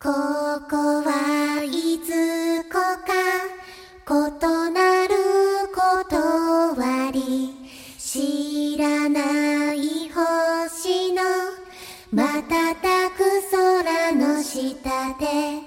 ここはいつこか異なる断り知らない星の瞬く空の下で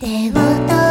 手を